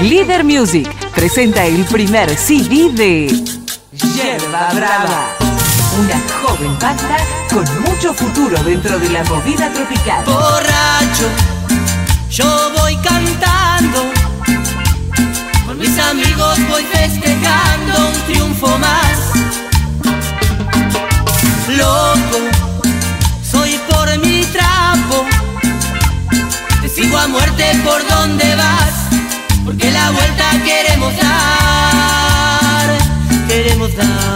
Líder Music presenta el primer CD de Yerba Brava. Una joven banda con mucho futuro dentro de la movida tropical. Borracho, yo voy cantando. Por donde vas. Porque la vuelta queremos dar. Queremos dar.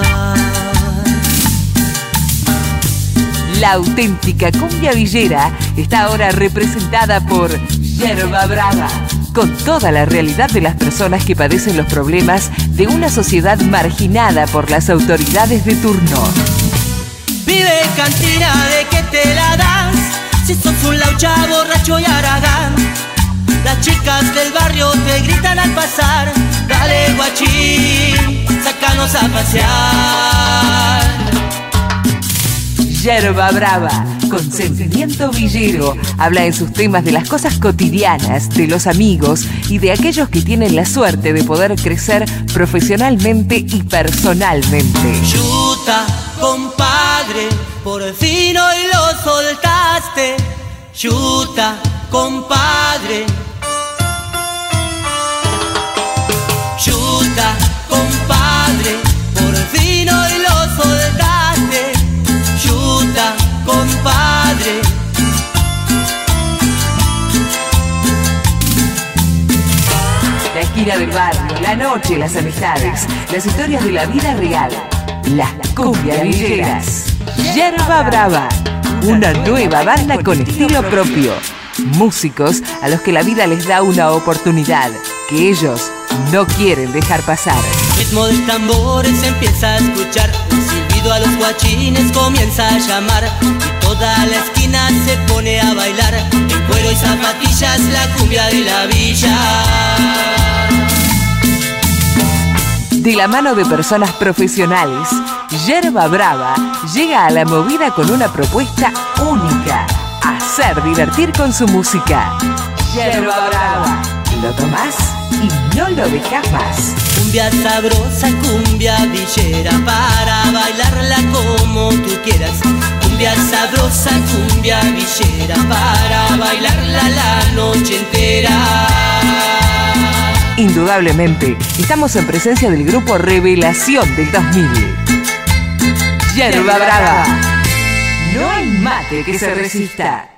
La auténtica cumbia villera está ahora representada por Yerba Brava, con toda la realidad de las personas que padecen los problemas de una sociedad marginada por las autoridades de turno. Vive cantina de que te la das, si sos un laucha borracho y aragán. Las chicas del barrio te gritan al pasar, dale guachín, sácanos a pasear. Yerba Brava, con sentimiento villero, habla en sus temas de las cosas cotidianas, de los amigos y de aquellos que tienen la suerte de poder crecer profesionalmente y personalmente. Chuta, compadre, por fin hoy lo soltaste. Chuta, compadre. Esquina del barrio, la noche, las amistades, las historias de la vida real, las cumbias villeras. Yerba Brava, una nueva banda con estilo propio. Músicos a los que la vida les da una oportunidad que ellos no quieren dejar pasar. ritmo de tambores empieza a escuchar, un silbido a los guachines comienza a llamar y toda la esquina se pone a bailar, en cuero y zapatillas la cumbia de la villa. De la mano de personas profesionales, Yerba Brava llega a la movida con una propuesta única. Hacer divertir con su música. Yerba Brava. Lo tomás y no lo dejas más. Cumbia sabrosa, cumbia villera, para bailarla como tú quieras. Cumbia sabrosa, cumbia villera, para bailarla la noche entera. Indudablemente, estamos en presencia del grupo Revelación del 2000. Yerba Brava. No hay mate que se resista.